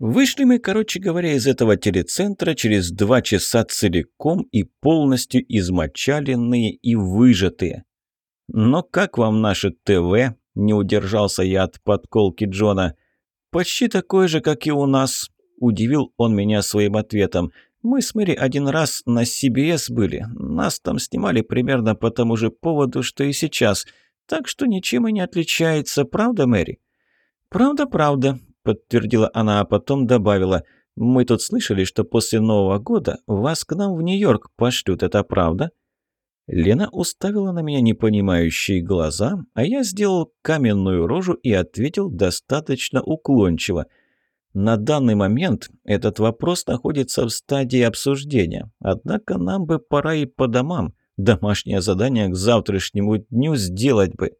Вышли мы, короче говоря, из этого телецентра через два часа целиком и полностью измочаленные и выжатые. «Но как вам наше ТВ?» – не удержался я от подколки Джона. «Почти такое же, как и у нас», – удивил он меня своим ответом. «Мы с Мэри один раз на CBS были. Нас там снимали примерно по тому же поводу, что и сейчас. Так что ничем и не отличается, правда, Мэри?» «Правда, правда», – подтвердила она, а потом добавила. «Мы тут слышали, что после Нового года вас к нам в Нью-Йорк пошлют, это правда?» Лена уставила на меня непонимающие глаза, а я сделал каменную рожу и ответил достаточно уклончиво. На данный момент этот вопрос находится в стадии обсуждения, однако нам бы пора и по домам. Домашнее задание к завтрашнему дню сделать бы.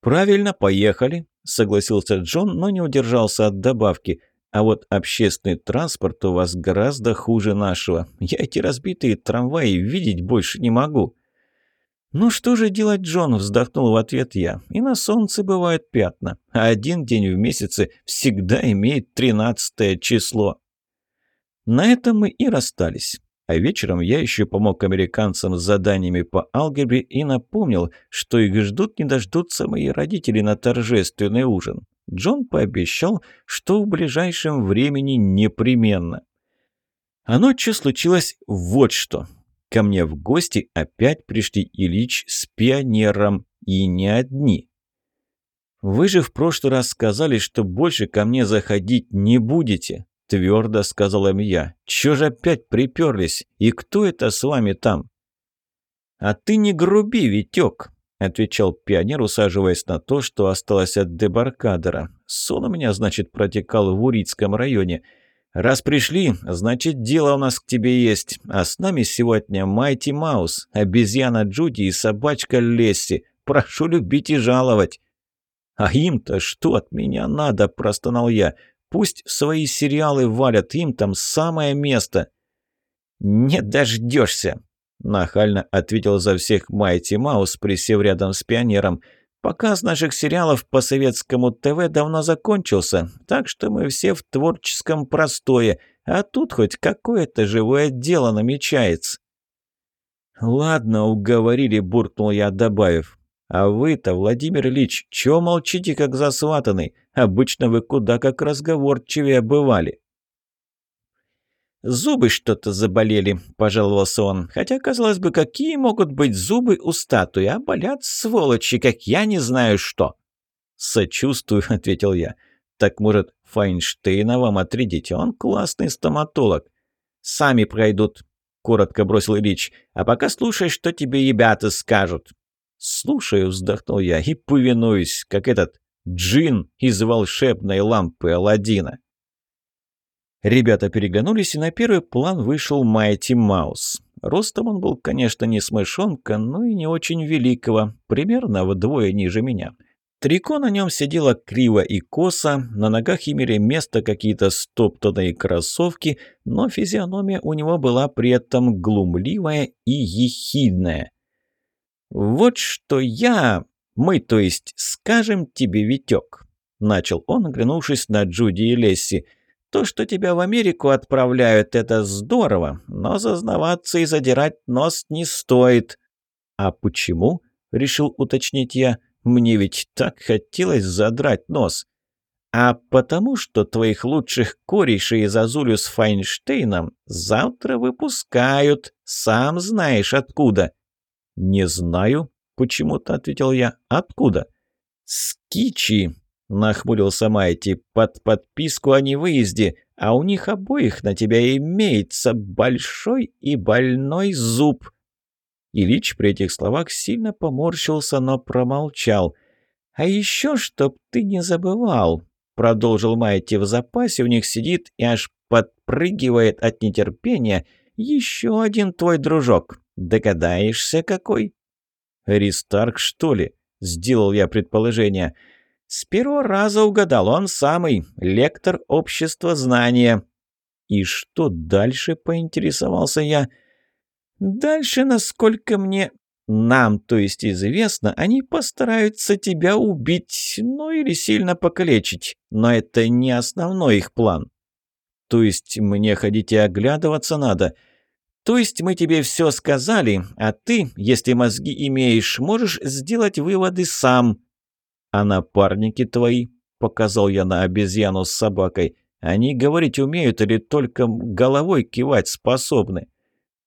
«Правильно, поехали», – согласился Джон, но не удержался от добавки. «А вот общественный транспорт у вас гораздо хуже нашего. Я эти разбитые трамваи видеть больше не могу». «Ну что же делать, Джон?» – вздохнул в ответ я. «И на солнце бывают пятна, а один день в месяце всегда имеет тринадцатое число». На этом мы и расстались. А вечером я еще помог американцам с заданиями по алгебре и напомнил, что их ждут не дождутся мои родители на торжественный ужин. Джон пообещал, что в ближайшем времени непременно. А ночью случилось вот что. Ко мне в гости опять пришли Ильич с пионером, и не одни. «Вы же в прошлый раз сказали, что больше ко мне заходить не будете», Твердо сказал им я. «Чё же опять приперлись? И кто это с вами там?» «А ты не груби, Витёк», — отвечал пионер, усаживаясь на то, что осталось от дебаркадера. «Сон у меня, значит, протекал в Урицком районе. Раз пришли, значит, дело у нас к тебе есть. А с нами сегодня Майти Маус, обезьяна Джуди и собачка Лесси. Прошу любить и жаловать». «А им-то что от меня надо?» – простонал я. Пусть свои сериалы валят, им там самое место». «Не дождешься», – нахально ответил за всех Майти Маус, присев рядом с пионером. «Показ наших сериалов по советскому ТВ давно закончился, так что мы все в творческом простое, а тут хоть какое-то живое дело намечается». «Ладно, уговорили», – буркнул я, добавив. «А вы-то, Владимир Ильич, чего молчите, как засватанный? Обычно вы куда как разговорчивее бывали». «Зубы что-то заболели», – пожаловался он. «Хотя, казалось бы, какие могут быть зубы у статуи, а болят сволочи, как я не знаю что». «Сочувствую», – ответил я. «Так, может, Файнштейна вам отрядить? Он классный стоматолог». «Сами пройдут», – коротко бросил Ильич. «А пока слушай, что тебе ребята скажут». «Слушаю», — вздохнул я, — «и повинуюсь, как этот джин из волшебной лампы Аладдина». Ребята переглянулись, и на первый план вышел Майти Маус. Ростом он был, конечно, не смышонка, но и не очень великого, примерно вдвое ниже меня. Трико на нем сидело криво и косо, на ногах имели место какие-то стоптанные кроссовки, но физиономия у него была при этом глумливая и ехидная. «Вот что я... Мы, то есть, скажем тебе, Витек», — начал он, оглянувшись на Джуди и Лесси. «То, что тебя в Америку отправляют, это здорово, но зазнаваться и задирать нос не стоит». «А почему?» — решил уточнить я. «Мне ведь так хотелось задрать нос». «А потому что твоих лучших корешей из Азулю с Файнштейном завтра выпускают, сам знаешь откуда». «Не знаю», — почему-то ответил я. «Откуда?» «Скичи», — нахмурился Майти, — «под подписку о невыезде, а у них обоих на тебя имеется большой и больной зуб». Ильич при этих словах сильно поморщился, но промолчал. «А еще, чтоб ты не забывал», — продолжил Майти, — «в запасе у них сидит и аж подпрыгивает от нетерпения еще один твой дружок. Догадаешься, какой?» «Ристарк, что ли?» — сделал я предположение. «С первого раза угадал, он самый, лектор общества знания». «И что дальше?» — поинтересовался я. «Дальше, насколько мне...» «Нам, то есть известно, они постараются тебя убить, ну или сильно покалечить, но это не основной их план. То есть мне ходить и оглядываться надо? То есть мы тебе все сказали, а ты, если мозги имеешь, можешь сделать выводы сам. А напарники твои, показал я на обезьяну с собакой, они говорить умеют или только головой кивать способны?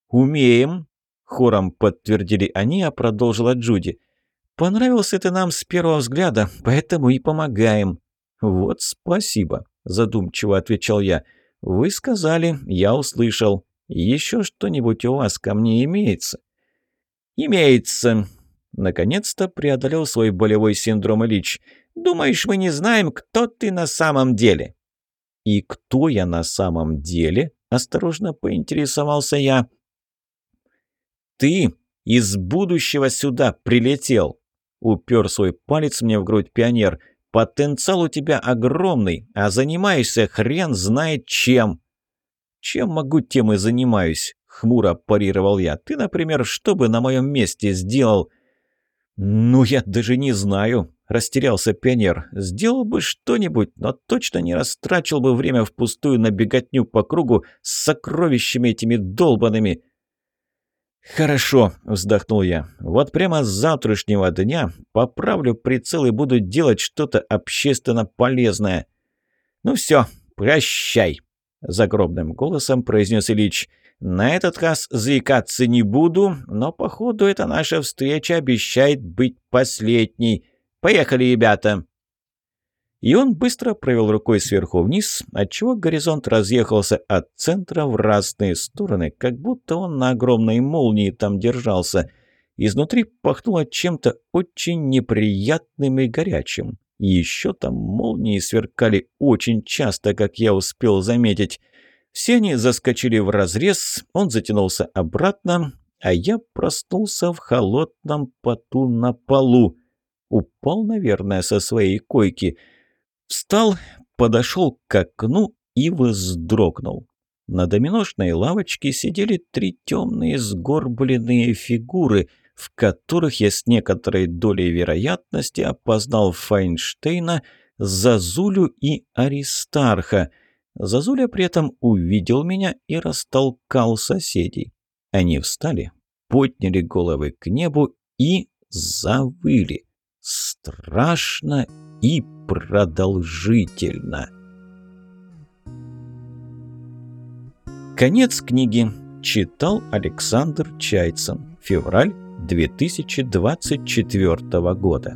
Умеем, хором подтвердили они, а продолжила Джуди. Понравился ты нам с первого взгляда, поэтому и помогаем. Вот спасибо, задумчиво отвечал я. Вы сказали, я услышал. Еще что-нибудь у вас ко мне имеется? Имеется. Наконец-то преодолел свой болевой синдром Ильич. Думаешь, мы не знаем, кто ты на самом деле? И кто я на самом деле? Осторожно поинтересовался я. Ты из будущего сюда прилетел. Упер свой палец мне в грудь пионер. Потенциал у тебя огромный, а занимаешься хрен знает чем. Чем могу, тем и занимаюсь, хмуро парировал я. Ты, например, что бы на моем месте сделал? Ну, я даже не знаю, растерялся пионер. Сделал бы что-нибудь, но точно не растрачил бы время впустую на беготню по кругу с сокровищами этими долбанными. «Хорошо», – вздохнул я. «Вот прямо с завтрашнего дня поправлю прицел и буду делать что-то общественно полезное». «Ну все, прощай», – загробным голосом произнес Ильич. «На этот раз заикаться не буду, но, походу, эта наша встреча обещает быть последней. Поехали, ребята!» И он быстро провел рукой сверху вниз, отчего горизонт разъехался от центра в разные стороны, как будто он на огромной молнии там держался. Изнутри пахнуло чем-то очень неприятным и горячим. Еще там молнии сверкали очень часто, как я успел заметить. Все они заскочили в разрез, он затянулся обратно, а я проснулся в холодном поту на полу. Упал, наверное, со своей койки – Встал, подошел к окну и вздрогнул. На доминошной лавочке сидели три темные сгорбленные фигуры, в которых я с некоторой долей вероятности опознал Файнштейна, Зазулю и Аристарха. Зазуля при этом увидел меня и растолкал соседей. Они встали, подняли головы к небу и завыли. Страшно и продолжительно. Конец книги. Читал Александр Чайцин. Февраль 2024 года.